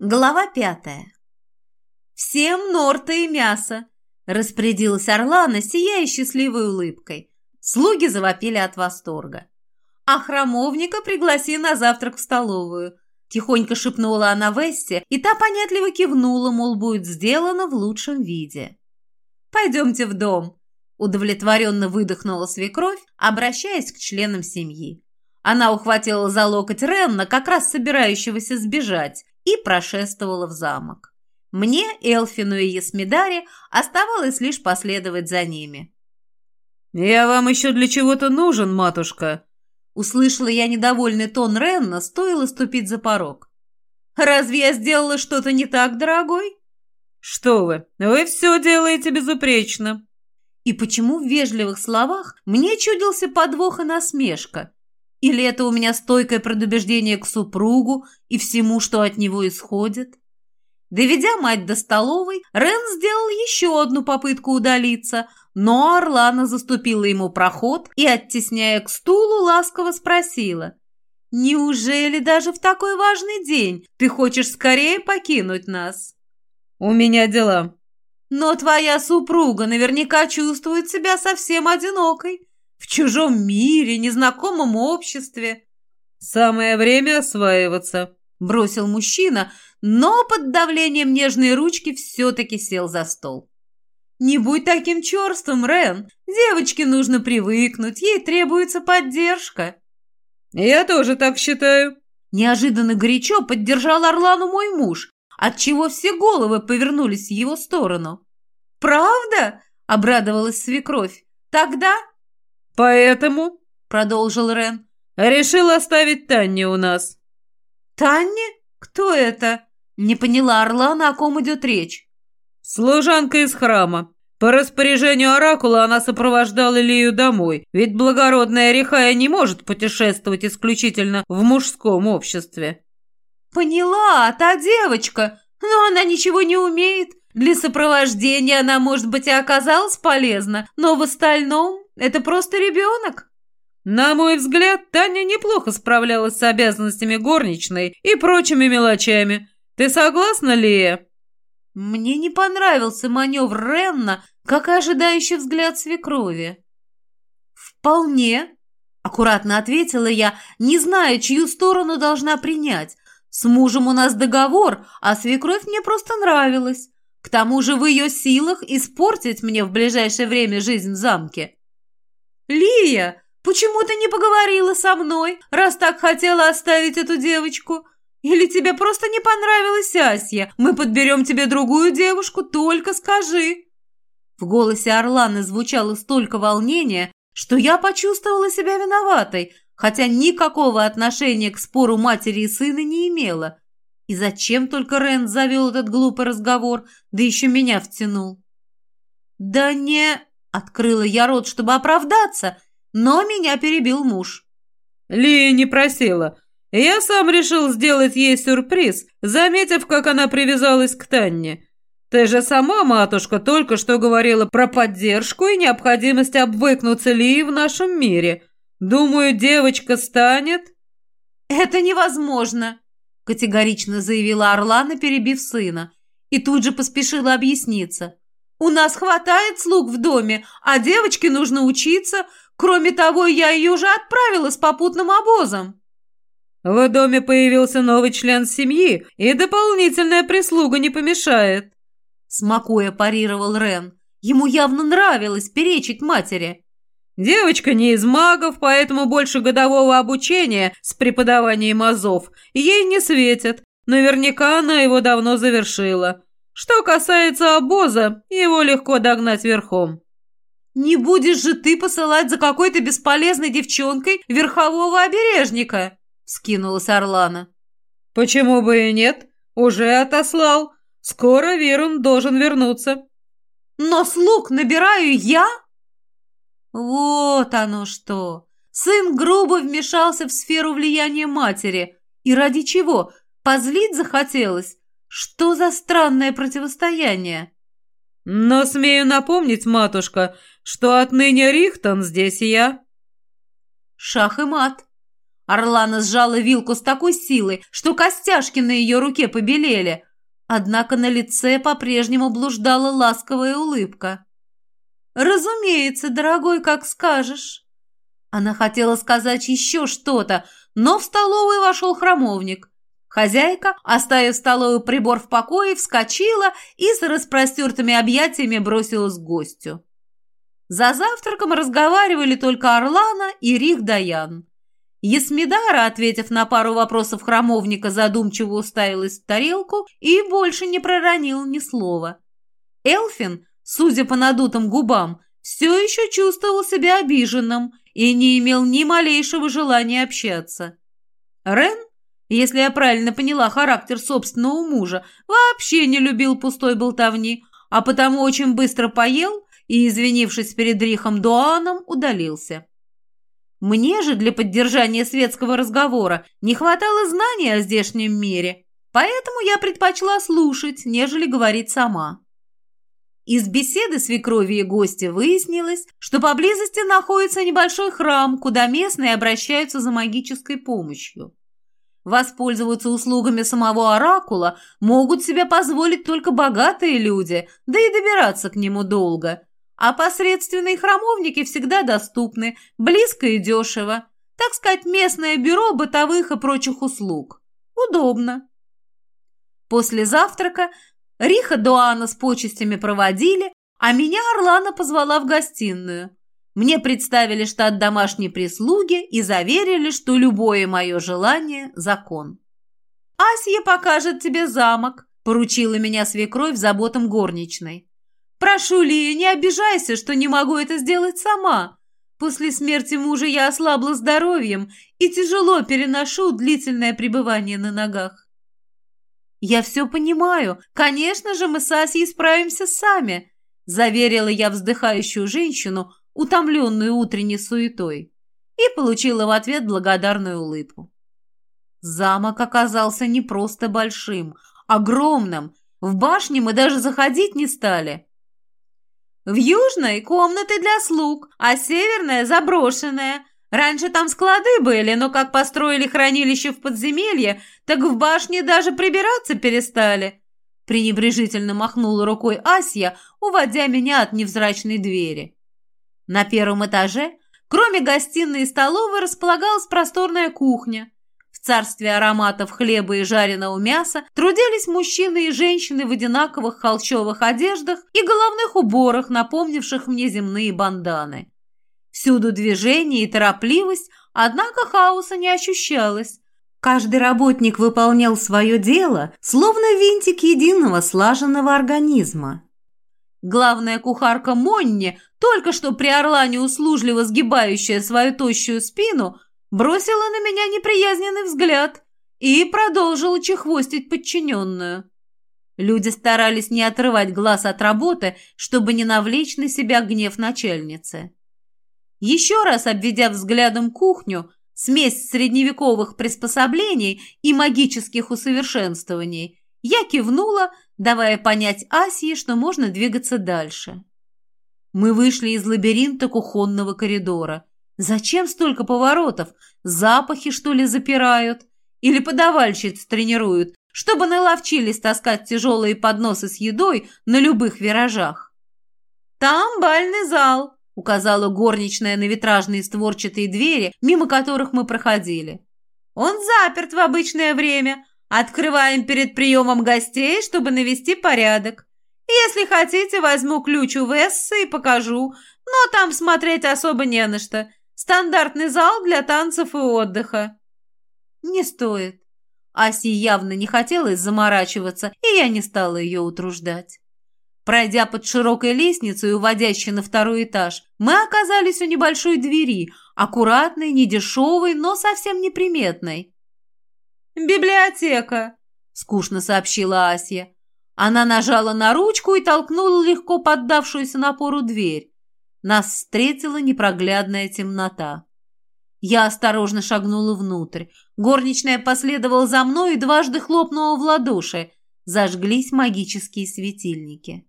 Глава пятая. «Всем норты и мясо!» – распорядилась Орлана, сияя счастливой улыбкой. Слуги завопили от восторга. «А храмовника пригласи на завтрак в столовую», – тихонько шепнула она Весте, и та понятливо кивнула, мол, будет сделано в лучшем виде. «Пойдемте в дом», – удовлетворенно выдохнула свекровь, обращаясь к членам семьи. Она ухватила за локоть Ренна, как раз собирающегося сбежать, и прошествовала в замок. Мне, Элфину и Есмидаре оставалось лишь последовать за ними. «Я вам еще для чего-то нужен, матушка!» Услышала я недовольный тон Ренна, стоило ступить за порог. «Разве я сделала что-то не так, дорогой?» «Что вы, вы все делаете безупречно!» И почему в вежливых словах мне чудился подвох и насмешка? Или это у меня стойкое предубеждение к супругу и всему, что от него исходит? Доведя мать до столовой, Рен сделал еще одну попытку удалиться, но Орлана заступила ему проход и, оттесняя к стулу, ласково спросила. «Неужели даже в такой важный день ты хочешь скорее покинуть нас?» «У меня дела». «Но твоя супруга наверняка чувствует себя совсем одинокой в чужом мире, незнакомом обществе. Самое время осваиваться, бросил мужчина, но под давлением нежной ручки все-таки сел за стол. «Не будь таким черством, Рен. Девочке нужно привыкнуть, ей требуется поддержка». «Я тоже так считаю». Неожиданно горячо поддержал Орлану мой муж, отчего все головы повернулись в его сторону. «Правда?» — обрадовалась свекровь. «Тогда «Поэтому», — продолжил Рен, — «решил оставить Танни у нас». «Танни? Кто это?» Не поняла Орлана, о ком идет речь. «Служанка из храма. По распоряжению Оракула она сопровождала Лию домой, ведь благородная Рихая не может путешествовать исключительно в мужском обществе». «Поняла, та девочка, но она ничего не умеет. Для сопровождения она, может быть, и оказалась полезна, но в остальном это просто ребенок». На мой взгляд, Таня неплохо справлялась с обязанностями горничной и прочими мелочами. Ты согласна, Лия? Мне не понравился маневр Ренна, как и ожидающий взгляд свекрови. «Вполне», — аккуратно ответила я, не зная, чью сторону должна принять. «С мужем у нас договор, а свекровь мне просто нравилась. К тому же в ее силах испортить мне в ближайшее время жизнь в замке». «Лия, почему ты не поговорила со мной, раз так хотела оставить эту девочку? Или тебе просто не понравилась Асья? Мы подберем тебе другую девушку, только скажи!» В голосе Орланы звучало столько волнения, что я почувствовала себя виноватой, хотя никакого отношения к спору матери и сына не имела. И зачем только Рен завел этот глупый разговор, да еще меня втянул? «Да не...» Открыла я рот, чтобы оправдаться, но меня перебил муж. Лия не просила. Я сам решил сделать ей сюрприз, заметив, как она привязалась к Танне. Ты же сама, матушка, только что говорила про поддержку и необходимость обвыкнуться Лии в нашем мире. Думаю, девочка станет...» «Это невозможно», — категорично заявила Орлана, перебив сына, и тут же поспешила объясниться. У нас хватает слуг в доме, а девочке нужно учиться. Кроме того, я ее уже отправила с попутным обозом». «В доме появился новый член семьи, и дополнительная прислуга не помешает», — смакуя парировал Рен. Ему явно нравилось перечить матери. «Девочка не из магов, поэтому больше годового обучения с преподаванием азов ей не светит. Наверняка она его давно завершила. Что касается обоза, его легко догнать верхом. «Не будешь же ты посылать за какой-то бесполезной девчонкой верхового обережника!» — скинулась Орлана. «Почему бы и нет? Уже отослал. Скоро Верун должен вернуться». «Но слуг набираю я?» Вот оно что! Сын грубо вмешался в сферу влияния матери. И ради чего? Позлить захотелось? Что за странное противостояние? Но смею напомнить, матушка, что отныне Рихтон здесь я. Шах и мат. Орлана сжала вилку с такой силой, что костяшки на ее руке побелели. Однако на лице по-прежнему блуждала ласковая улыбка. «Разумеется, дорогой, как скажешь». Она хотела сказать еще что-то, но в столовую вошел храмовник. Хозяйка, оставив столовый прибор в покое, вскочила и с распростертыми объятиями бросилась к гостю. За завтраком разговаривали только Орлана и Рих Даян. Есмидара, ответив на пару вопросов храмовника, задумчиво уставилась в тарелку и больше не проронил ни слова. Элфин, судя по надутым губам, все еще чувствовал себя обиженным и не имел ни малейшего желания общаться. Рен, если я правильно поняла характер собственного мужа, вообще не любил пустой болтовни, а потому очень быстро поел и, извинившись перед Рихом Дуаном, удалился. Мне же для поддержания светского разговора не хватало знаний о здешнем мире, поэтому я предпочла слушать, нежели говорить сама. Из беседы свекрови и гостя выяснилось, что поблизости находится небольшой храм, куда местные обращаются за магической помощью. Воспользоваться услугами самого оракула могут себе позволить только богатые люди, да и добираться к нему долго. А посредственные храмовники всегда доступны, близко и дешево. Так сказать, местное бюро бытовых и прочих услуг. Удобно. После завтрака Риха Дуана с почестями проводили, а меня Орлана позвала в гостиную. Мне представили штат домашней прислуги и заверили, что любое мое желание – закон. «Асья покажет тебе замок», – поручила меня свекровь заботам горничной. «Прошу, Лия, не обижайся, что не могу это сделать сама. После смерти мужа я ослабла здоровьем и тяжело переношу длительное пребывание на ногах. «Я все понимаю. Конечно же, мы с Асей справимся сами», – заверила я вздыхающую женщину, утомленную утренней суетой, и получила в ответ благодарную улыбку. Замок оказался не просто большим, огромным. В башне мы даже заходить не стали. В южной – комнаты для слуг, а северная – заброшенная – Раньше там склады были, но как построили хранилище в подземелье, так в башне даже прибираться перестали. Пренебрежительно махнула рукой Асья, уводя меня от невзрачной двери. На первом этаже, кроме гостиной и столовой, располагалась просторная кухня. В царстве ароматов хлеба и жареного мяса трудились мужчины и женщины в одинаковых холщовых одеждах и головных уборах, напомнивших мне земные банданы. Всюду движение и торопливость, однако хаоса не ощущалось. Каждый работник выполнял свое дело, словно винтик единого слаженного организма. Главная кухарка Монни, только что при орлане услужливо сгибающая свою тощую спину, бросила на меня неприязненный взгляд и продолжила чехвостить подчиненную. Люди старались не отрывать глаз от работы, чтобы не навлечь на себя гнев начальницы. Еще раз обведя взглядом кухню, смесь средневековых приспособлений и магических усовершенствований, я кивнула, давая понять Асии, что можно двигаться дальше. Мы вышли из лабиринта кухонного коридора. Зачем столько поворотов? Запахи, что ли, запирают? Или подавальщиц тренируют, чтобы наловчились таскать тяжелые подносы с едой на любых виражах? «Там бальный зал», указала горничная на витражные створчатые двери, мимо которых мы проходили. «Он заперт в обычное время. Открываем перед приемом гостей, чтобы навести порядок. Если хотите, возьму ключ у Вессы и покажу, но там смотреть особо не на что. Стандартный зал для танцев и отдыха». «Не стоит». Аси явно не хотелось заморачиваться, и я не стала ее утруждать. Пройдя под широкой лестницей, уводящей на второй этаж, мы оказались у небольшой двери, аккуратной, недешевой, но совсем неприметной. «Библиотека», — скучно сообщила Асия. Она нажала на ручку и толкнула легко поддавшуюся напору дверь. Нас встретила непроглядная темнота. Я осторожно шагнула внутрь. Горничная последовала за мной и дважды хлопнула в ладоши. Зажглись магические светильники.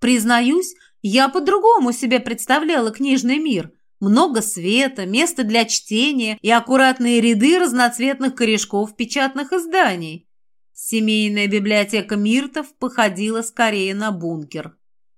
Признаюсь, я по-другому себе представляла книжный мир. Много света, место для чтения и аккуратные ряды разноцветных корешков печатных изданий. Семейная библиотека Миртов походила скорее на бункер.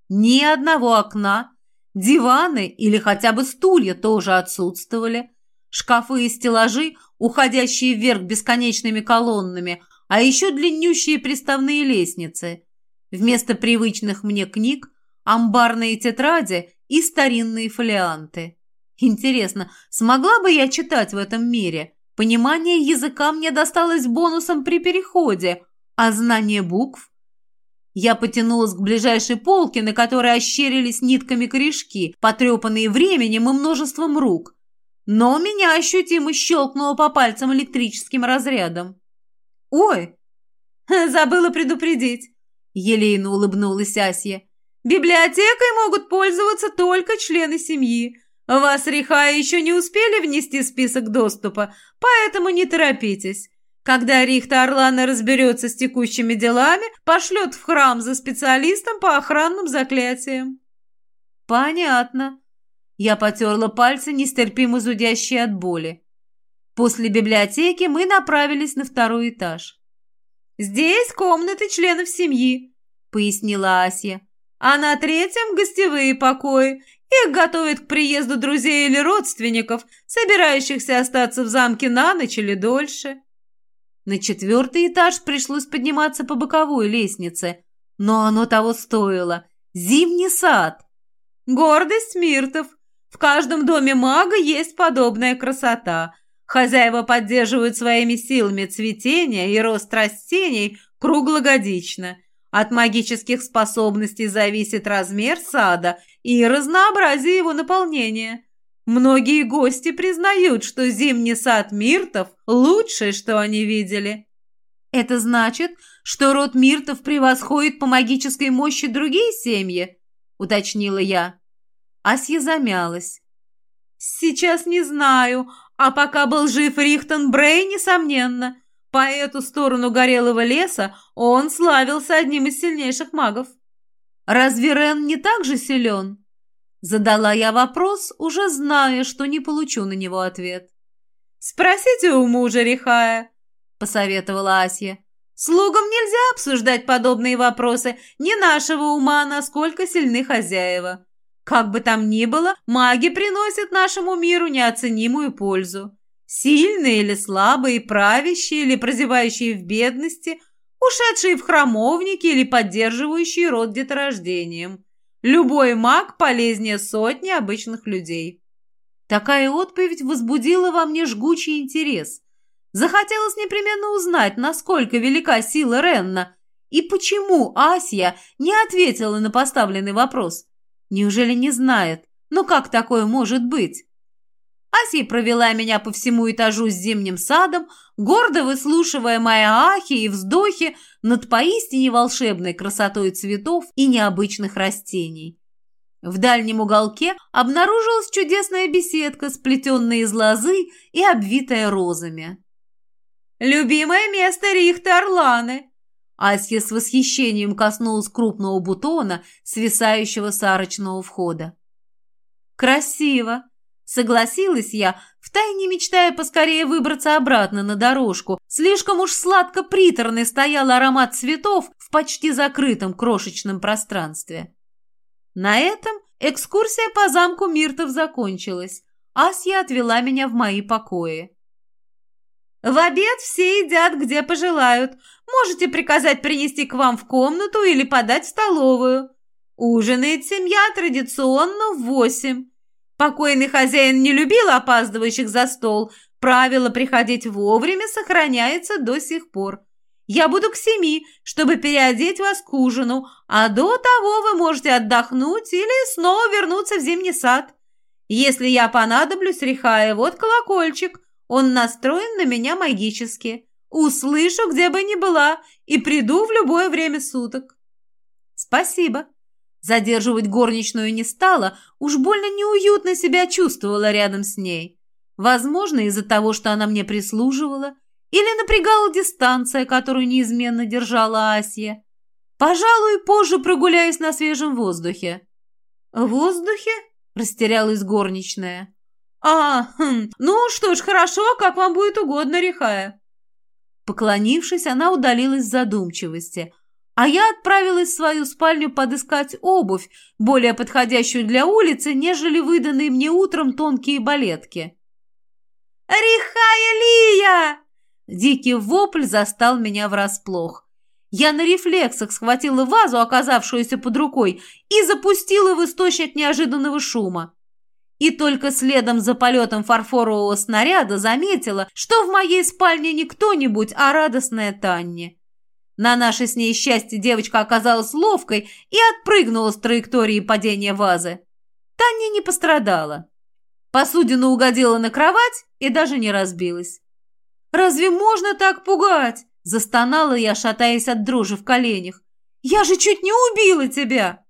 Ни одного окна, диваны или хотя бы стулья тоже отсутствовали, шкафы и стеллажи, уходящие вверх бесконечными колоннами, а еще длиннющие приставные лестницы. Вместо привычных мне книг – амбарные тетради и старинные фолианты. Интересно, смогла бы я читать в этом мире? Понимание языка мне досталось бонусом при переходе, а знание букв? Я потянулась к ближайшей полке, на которой ощерились нитками корешки, потрепанные временем и множеством рук. Но меня ощутимо щелкнуло по пальцам электрическим разрядом. «Ой, забыла предупредить!» Елейно улыбнулась Асья. «Библиотекой могут пользоваться только члены семьи. Вас, Риха, еще не успели внести список доступа, поэтому не торопитесь. Когда Рихта Орлана разберется с текущими делами, пошлет в храм за специалистом по охранным заклятиям». «Понятно». Я потерла пальцы, нестерпимо зудящие от боли. После библиотеки мы направились на второй этаж. «Здесь комнаты членов семьи», — пояснила Ася. «А на третьем — гостевые покои. Их готовят к приезду друзей или родственников, собирающихся остаться в замке на ночь или дольше». На четвертый этаж пришлось подниматься по боковой лестнице, но оно того стоило. Зимний сад. Гордость Миртов. В каждом доме мага есть подобная красота — Хозяева поддерживают своими силами цветение и рост растений круглогодично. От магических способностей зависит размер сада и разнообразие его наполнения. Многие гости признают, что зимний сад миртов – лучшее, что они видели. Это значит, что род миртов превосходит по магической мощи другие семьи? Уточнила я. Асья замялась. Сейчас не знаю, а пока был жив Рихтон Брей, несомненно, по эту сторону горелого леса он славился одним из сильнейших магов. «Разве Рен не так же силен?» Задала я вопрос, уже зная, что не получу на него ответ. «Спросите у мужа Рихая», — посоветовала Асья. «Слугам нельзя обсуждать подобные вопросы ни нашего ума, насколько сильны хозяева. Как бы там ни было, маги приносят нашему миру неоценимую пользу. Сильные или слабые, правящие или прозевающие в бедности, ушедшие в храмовники или поддерживающие род деторождением. Любой маг полезнее сотни обычных людей. Такая отповедь возбудила во мне жгучий интерес. Захотелось непременно узнать, насколько велика сила Ренна и почему Асия не ответила на поставленный вопрос. Неужели не знает? Ну как такое может быть? Асия провела меня по всему этажу с зимним садом, гордо выслушивая мои ахи и вздохи над поистине волшебной красотой цветов и необычных растений. В дальнем уголке обнаружилась чудесная беседка, сплетенная из лозы и обвитая розами. «Любимое место Рихты Орланы!» Асья с восхищением коснулась крупного бутона, свисающего с арочного входа. «Красиво!» — согласилась я, втайне мечтая поскорее выбраться обратно на дорожку. Слишком уж сладко-приторный стоял аромат цветов в почти закрытом крошечном пространстве. На этом экскурсия по замку Миртов закончилась. Асья отвела меня в мои покои. В обед все едят, где пожелают. Можете приказать принести к вам в комнату или подать в столовую. Ужинает семья традиционно в восемь. Покойный хозяин не любил опаздывающих за стол. Правило приходить вовремя сохраняется до сих пор. Я буду к семи, чтобы переодеть вас к ужину, а до того вы можете отдохнуть или снова вернуться в зимний сад. Если я понадоблюсь, Рихая, вот колокольчик. Он настроен на меня магически. Услышу, где бы ни была, и приду в любое время суток. Спасибо. Задерживать горничную не стала, уж больно неуютно себя чувствовала рядом с ней. Возможно, из-за того, что она мне прислуживала, или напрягала дистанция, которую неизменно держала Асия. Пожалуй, позже прогуляюсь на свежем воздухе. «В воздухе?» – растерялась горничная. «А, хм, ну что ж, хорошо, как вам будет угодно, Рихая». Поклонившись, она удалилась в задумчивости, а я отправилась в свою спальню подыскать обувь, более подходящую для улицы, нежели выданные мне утром тонкие балетки. «Рихая Лия!» Дикий вопль застал меня врасплох. Я на рефлексах схватила вазу, оказавшуюся под рукой, и запустила в источник неожиданного шума. И только следом за полетом фарфорового снаряда заметила, что в моей спальне не кто-нибудь, а радостная Танни. На наше с ней счастье девочка оказалась ловкой и отпрыгнула с траектории падения вазы. Таня не пострадала. Посудина угодила на кровать и даже не разбилась. «Разве можно так пугать?» – застонала я, шатаясь от дрожи в коленях. «Я же чуть не убила тебя!»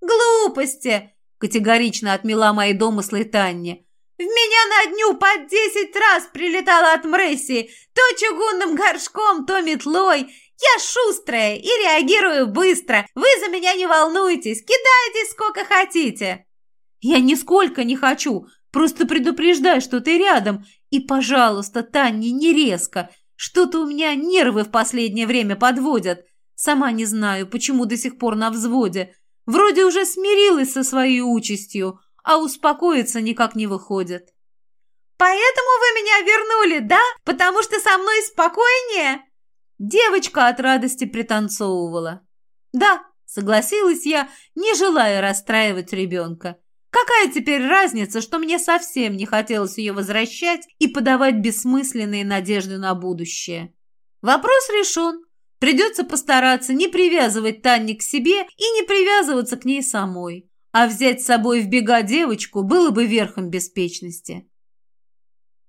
«Глупости!» Категорично отмела мои домыслы Таня. В меня на дню по десять раз прилетала от Мресси, то чугунным горшком, то метлой. Я шустрая и реагирую быстро. Вы за меня не волнуйтесь, кидайте сколько хотите. Я нисколько не хочу, просто предупреждай, что ты рядом. И, пожалуйста, Таня, не резко. Что-то у меня нервы в последнее время подводят. Сама не знаю, почему до сих пор на взводе. Вроде уже смирилась со своей участью, а успокоиться никак не выходит. «Поэтому вы меня вернули, да? Потому что со мной спокойнее?» Девочка от радости пританцовывала. «Да», — согласилась я, не желая расстраивать ребенка. «Какая теперь разница, что мне совсем не хотелось ее возвращать и подавать бессмысленные надежды на будущее?» Вопрос решен. Придется постараться не привязывать Танни к себе и не привязываться к ней самой. А взять с собой в бега девочку было бы верхом беспечности.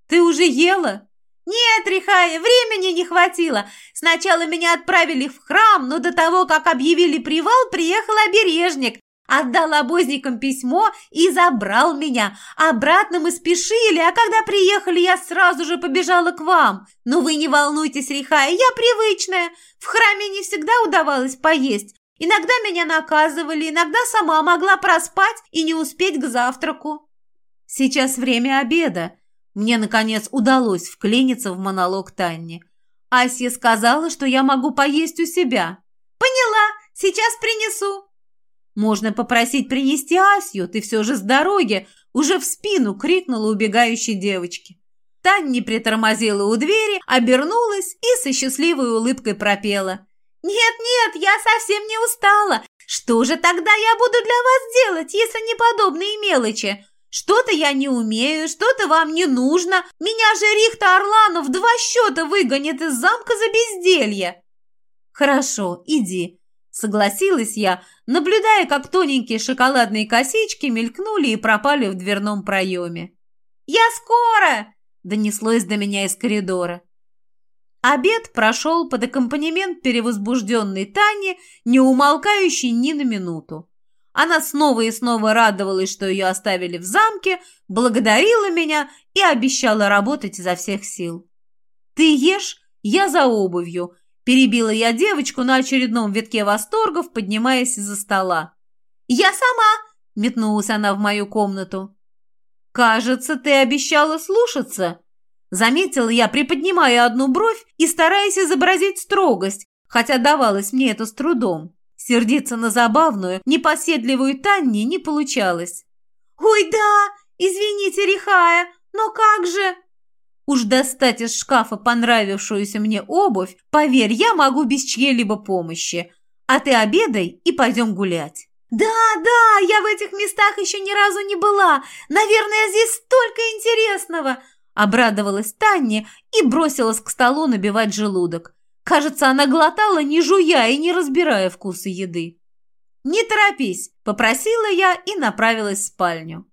«Ты уже ела?» «Нет, Рихая, времени не хватило. Сначала меня отправили в храм, но до того, как объявили привал, приехал обережник, Отдал обозникам письмо и забрал меня. Обратно мы спешили, а когда приехали, я сразу же побежала к вам. Но вы не волнуйтесь, Рихая, я привычная. В храме не всегда удавалось поесть. Иногда меня наказывали, иногда сама могла проспать и не успеть к завтраку. Сейчас время обеда. Мне, наконец, удалось вклиниться в монолог Танни. Асья сказала, что я могу поесть у себя. «Поняла, сейчас принесу». Можно попросить принести Асью, ты все же с дороги, уже в спину крикнула убегающей девочке. Тань не притормозила у двери, обернулась и со счастливой улыбкой пропела. «Нет-нет, я совсем не устала. Что же тогда я буду для вас делать, если не подобные мелочи? Что-то я не умею, что-то вам не нужно. Меня же Рихта Орланов два счета выгонит из замка за безделье». «Хорошо, иди. Согласилась я, наблюдая, как тоненькие шоколадные косички мелькнули и пропали в дверном проеме. «Я скоро!» – донеслось до меня из коридора. Обед прошел под аккомпанемент перевозбужденной Тани, не умолкающей ни на минуту. Она снова и снова радовалась, что ее оставили в замке, благодарила меня и обещала работать изо всех сил. «Ты ешь, я за обувью», Перебила я девочку на очередном витке восторгов, поднимаясь из-за стола. «Я сама!» – метнулась она в мою комнату. «Кажется, ты обещала слушаться!» Заметила я, приподнимая одну бровь и стараясь изобразить строгость, хотя давалось мне это с трудом. Сердиться на забавную, непоседливую Танни не получалось. «Ой, да! Извините, Рихая, но как же...» Уж достать из шкафа понравившуюся мне обувь, поверь, я могу без чьей-либо помощи. А ты обедай и пойдем гулять. «Да, да, я в этих местах еще ни разу не была. Наверное, здесь столько интересного!» Обрадовалась Таня и бросилась к столу набивать желудок. Кажется, она глотала, не жуя и не разбирая вкуса еды. «Не торопись», – попросила я и направилась в спальню.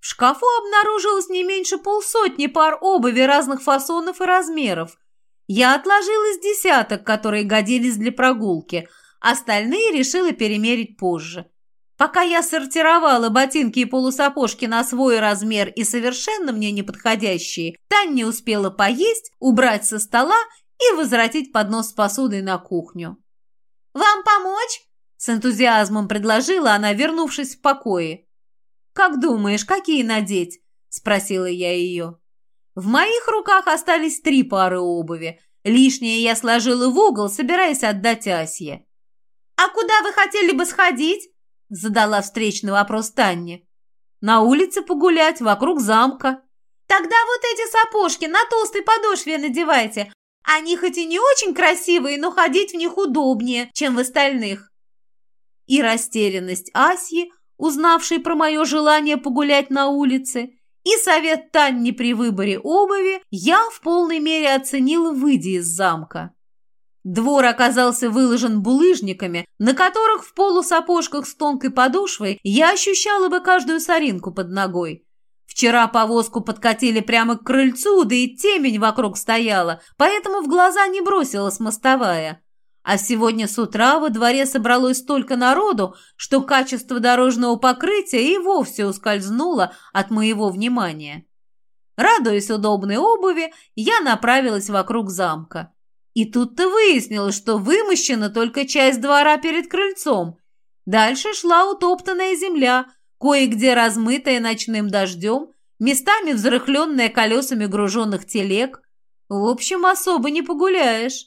В шкафу обнаружилось не меньше полсотни пар обуви разных фасонов и размеров. Я отложила из десяток, которые годились для прогулки. Остальные решила перемерить позже. Пока я сортировала ботинки и полусапожки на свой размер и совершенно мне неподходящие, Таня успела поесть, убрать со стола и возвратить поднос с посудой на кухню. «Вам помочь?» – с энтузиазмом предложила она, вернувшись в покое. «Как думаешь, какие надеть?» спросила я ее. В моих руках остались три пары обуви. Лишнее я сложила в угол, собираясь отдать Асье. «А куда вы хотели бы сходить?» задала встречный вопрос Танне. «На улице погулять, вокруг замка». «Тогда вот эти сапожки на толстой подошве надевайте. Они хоть и не очень красивые, но ходить в них удобнее, чем в остальных». И растерянность Асьи, узнавшей про мое желание погулять на улице, и совет Танни при выборе обуви я в полной мере оценила, выйдя из замка. Двор оказался выложен булыжниками, на которых в полусапожках с тонкой подошвой я ощущала бы каждую соринку под ногой. Вчера повозку подкатили прямо к крыльцу, да и темень вокруг стояла, поэтому в глаза не бросилась мостовая. А сегодня с утра во дворе собралось столько народу, что качество дорожного покрытия и вовсе ускользнуло от моего внимания. Радуясь удобной обуви, я направилась вокруг замка. И тут-то выяснилось, что вымощена только часть двора перед крыльцом. Дальше шла утоптанная земля, кое-где размытая ночным дождем, местами взрыхленная колесами груженных телег. В общем, особо не погуляешь.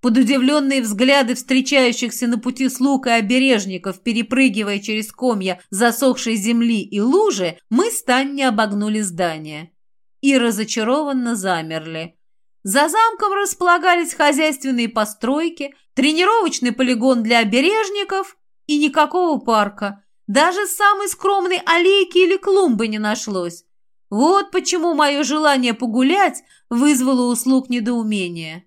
Под удивленные взгляды встречающихся на пути слуг и обережников, перепрыгивая через комья засохшей земли и лужи, мы с Таней обогнули здание. И разочарованно замерли. За замком располагались хозяйственные постройки, тренировочный полигон для обережников и никакого парка. Даже самой скромной аллейки или клумбы не нашлось. Вот почему мое желание погулять вызвало у слуг недоумение.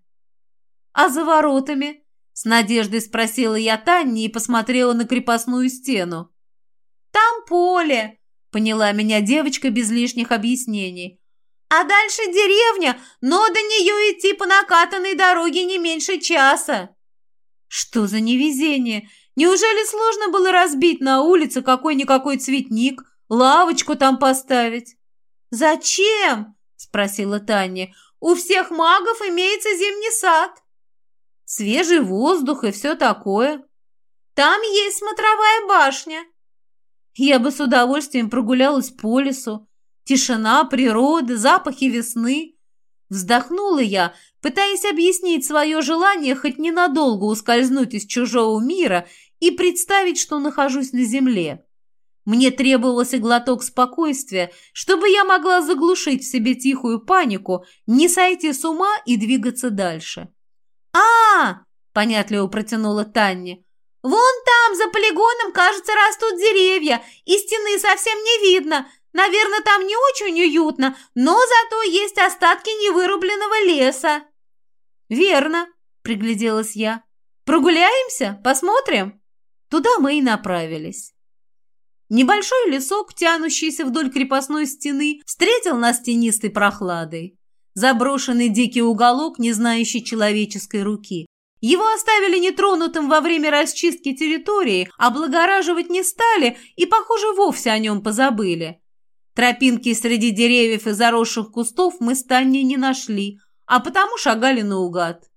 «А за воротами?» – с надеждой спросила я Танни и посмотрела на крепостную стену. «Там поле», – поняла меня девочка без лишних объяснений. «А дальше деревня, но до нее идти по накатанной дороге не меньше часа». «Что за невезение? Неужели сложно было разбить на улице какой-никакой цветник, лавочку там поставить?» «Зачем?» – спросила Таня. «У всех магов имеется зимний сад». Свежий воздух и все такое. Там есть смотровая башня. Я бы с удовольствием прогулялась по лесу. Тишина, природа, запахи весны. Вздохнула я, пытаясь объяснить свое желание хоть ненадолго ускользнуть из чужого мира и представить, что нахожусь на земле. Мне требовался глоток спокойствия, чтобы я могла заглушить в себе тихую панику, не сойти с ума и двигаться дальше а, понятливо протянула Таня. «Вон там, за полигоном, кажется, растут деревья, и стены совсем не видно. Наверное, там не очень уютно, но зато есть остатки невырубленного леса». «Верно», — пригляделась я. «Прогуляемся? Посмотрим?» Туда мы и направились. Небольшой лесок, тянущийся вдоль крепостной стены, встретил нас тенистой прохладой. Заброшенный дикий уголок, не знающий человеческой руки. Его оставили нетронутым во время расчистки территории, облагораживать не стали и, похоже, вовсе о нем позабыли. Тропинки среди деревьев и заросших кустов мы с Таней не нашли, а потому шагали наугад.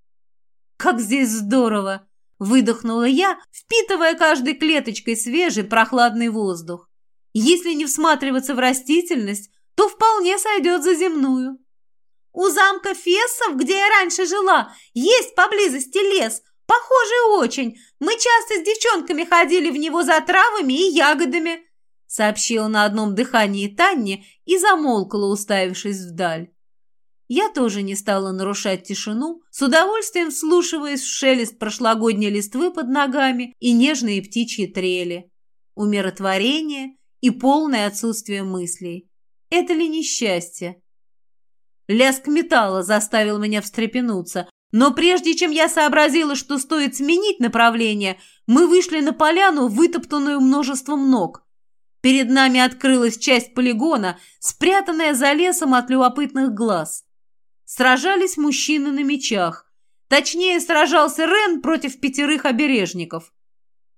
«Как здесь здорово!» – выдохнула я, впитывая каждой клеточкой свежий прохладный воздух. Если не всматриваться в растительность, то вполне сойдет за земную. У замка Фессов, где я раньше жила, есть поблизости лес. Похожий очень. Мы часто с девчонками ходили в него за травами и ягодами», сообщила на одном дыхании Танне и замолкла, уставившись вдаль. Я тоже не стала нарушать тишину, с удовольствием вслушиваясь в шелест прошлогодней листвы под ногами и нежные птичьи трели. Умиротворение и полное отсутствие мыслей. Это ли несчастье? Лязг металла заставил меня встрепенуться. Но прежде чем я сообразила, что стоит сменить направление, мы вышли на поляну, вытоптанную множеством ног. Перед нами открылась часть полигона, спрятанная за лесом от любопытных глаз. Сражались мужчины на мечах. Точнее, сражался Рен против пятерых обережников.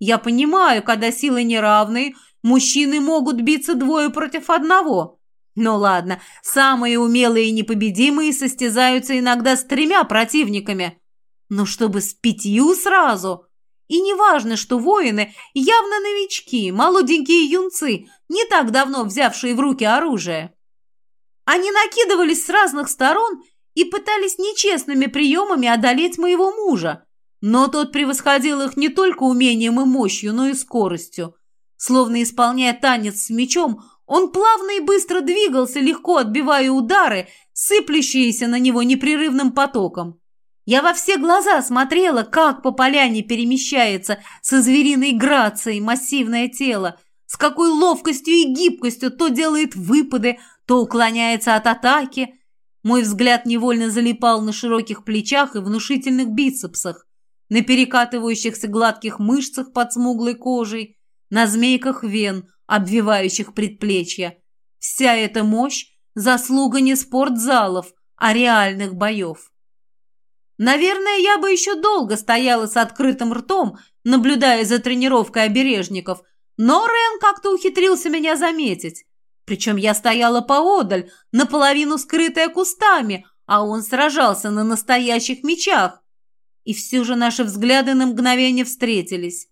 Я понимаю, когда силы неравные, мужчины могут биться двое против одного – ну ладно, самые умелые и непобедимые состязаются иногда с тремя противниками. Но чтобы с пятью сразу. И не важно, что воины явно новички, молоденькие юнцы, не так давно взявшие в руки оружие. Они накидывались с разных сторон и пытались нечестными приемами одолеть моего мужа. Но тот превосходил их не только умением и мощью, но и скоростью. Словно исполняя танец с мечом, он плавно и быстро двигался, легко отбивая удары, сыплющиеся на него непрерывным потоком. Я во все глаза смотрела, как по поляне перемещается со звериной грацией массивное тело, с какой ловкостью и гибкостью то делает выпады, то уклоняется от атаки. Мой взгляд невольно залипал на широких плечах и внушительных бицепсах, на перекатывающихся гладких мышцах под смуглой кожей, на змейках вен, обвивающих предплечья. Вся эта мощь – заслуга не спортзалов, а реальных боев. Наверное, я бы еще долго стояла с открытым ртом, наблюдая за тренировкой обережников, но Рен как-то ухитрился меня заметить. Причем я стояла поодаль, наполовину скрытая кустами, а он сражался на настоящих мечах. И все же наши взгляды на мгновение встретились.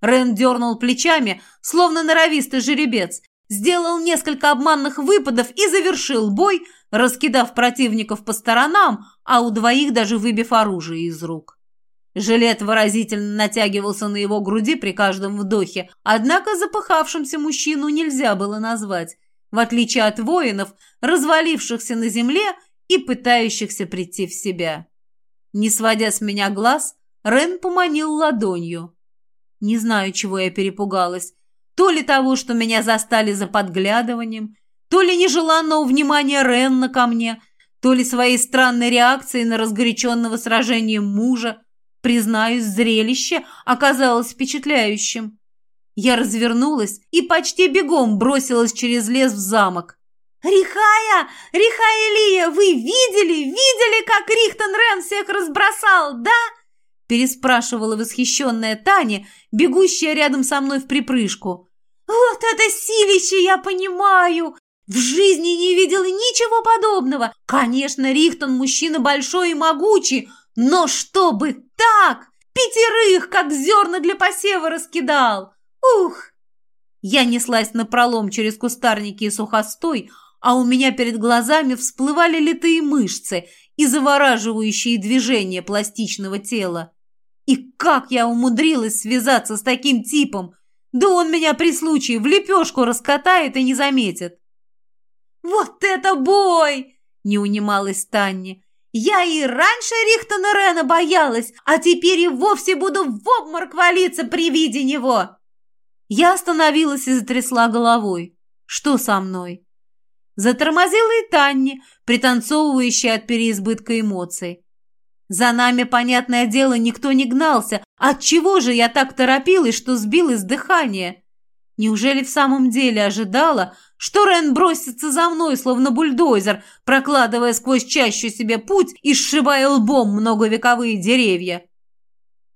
Рен дернул плечами, словно норовистый жеребец, сделал несколько обманных выпадов и завершил бой, раскидав противников по сторонам, а у двоих даже выбив оружие из рук. Жилет выразительно натягивался на его груди при каждом вдохе, однако запыхавшимся мужчину нельзя было назвать, в отличие от воинов, развалившихся на земле и пытающихся прийти в себя. Не сводя с меня глаз, Рен поманил ладонью. Не знаю, чего я перепугалась. То ли того, что меня застали за подглядыванием, то ли нежеланного внимания Ренна ко мне, то ли своей странной реакции на разгоряченного сражением мужа. Признаюсь, зрелище оказалось впечатляющим. Я развернулась и почти бегом бросилась через лес в замок. «Рихая! Рихая Лия, вы видели, видели, как Рихтон Рен всех разбросал, да?» переспрашивала восхищенная Таня, бегущая рядом со мной в припрыжку. «Вот это силище, я понимаю! В жизни не видела ничего подобного! Конечно, Рихтон мужчина большой и могучий, но чтобы так! Пятерых, как зерна для посева раскидал! Ух!» Я неслась напролом через кустарники и сухостой, а у меня перед глазами всплывали литые мышцы и завораживающие движения пластичного тела. И как я умудрилась связаться с таким типом? Да он меня при случае в лепешку раскатает и не заметит. «Вот это бой!» – не унималась Танни. «Я и раньше Рихтона Рена боялась, а теперь и вовсе буду в обморок валиться при виде него!» Я остановилась и затрясла головой. «Что со мной?» Затормозила и Танни, пританцовывающая от переизбытка эмоций. За нами, понятное дело, никто не гнался. Отчего же я так торопилась, что сбилась с дыхания? Неужели в самом деле ожидала, что Рен бросится за мной, словно бульдозер, прокладывая сквозь чащу себе путь и сшибая лбом многовековые деревья?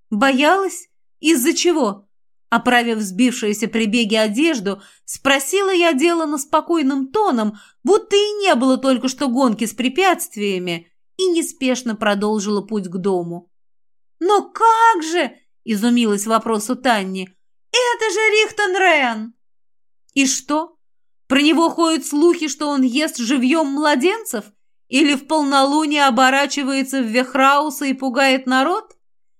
Боялась? Из-за чего? Оправив сбившуюся при беге одежду, спросила я дело спокойным тоном, будто и не было только что гонки с препятствиями, и неспешно продолжила путь к дому. «Но как же?» – изумилась вопросу Танни. «Это же Рихтон Рен!» «И что? Про него ходят слухи, что он ест живьем младенцев? Или в полнолуние оборачивается в Вехрауса и пугает народ?»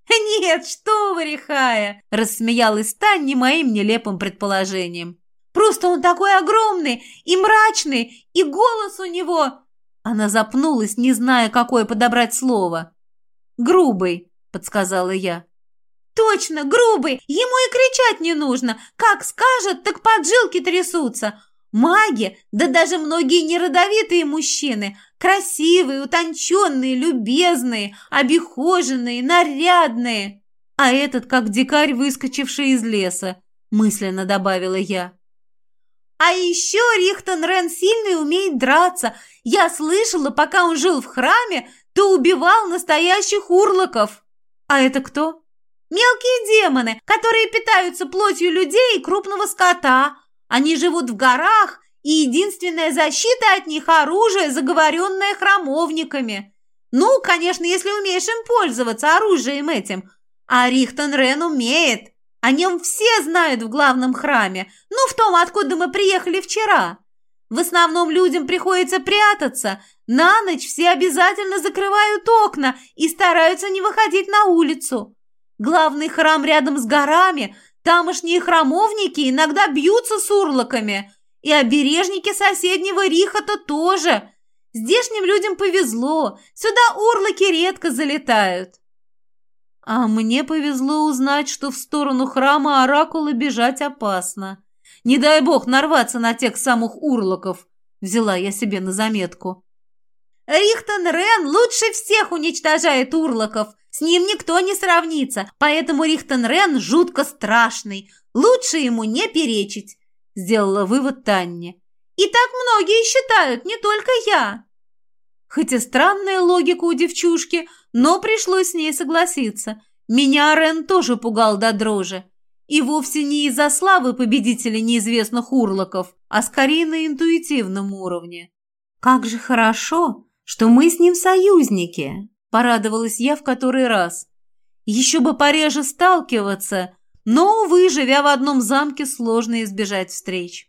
«Нет, что вы, Рихая!» – рассмеялась Танни моим нелепым предположением. «Просто он такой огромный и мрачный, и голос у него...» Она запнулась, не зная, какое подобрать слово. «Грубый», — подсказала я. «Точно, грубый! Ему и кричать не нужно! Как скажет, так поджилки трясутся! Маги, да даже многие неродовитые мужчины, красивые, утонченные, любезные, обихоженные, нарядные. А этот, как дикарь, выскочивший из леса, мысленно добавила я. А еще Рихтон Рен сильный умеет драться. Я слышала, пока он жил в храме, то убивал настоящих урлоков. А это кто? Мелкие демоны, которые питаются плотью людей и крупного скота. Они живут в горах, и единственная защита от них – оружие, заговоренное храмовниками. Ну, конечно, если умеешь им пользоваться оружием этим. А Рихтон Рен умеет. О нем все знают в главном храме, ну, в том, откуда мы приехали вчера. В основном людям приходится прятаться. На ночь все обязательно закрывают окна и стараются не выходить на улицу. Главный храм рядом с горами, тамошние храмовники иногда бьются с урлоками. И обережники соседнего Рихота тоже. Здешним людям повезло, сюда урлоки редко залетают. А мне повезло узнать, что в сторону храма Оракула бежать опасно. Не дай бог нарваться на тех самых урлоков, взяла я себе на заметку. Рихтон Рен лучше всех уничтожает урлоков. С ним никто не сравнится, поэтому Рихтон Рен жутко страшный. Лучше ему не перечить, сделала вывод Танне. И так многие считают, не только я. Хоть и странная логика у девчушки, но пришлось с ней согласиться. Меня Рен тоже пугал до дрожи. И вовсе не из-за славы победителя неизвестных урлоков, а скорее на интуитивном уровне. «Как же хорошо, что мы с ним союзники!» – порадовалась я в который раз. «Еще бы пореже сталкиваться, но, увы, живя в одном замке, сложно избежать встреч».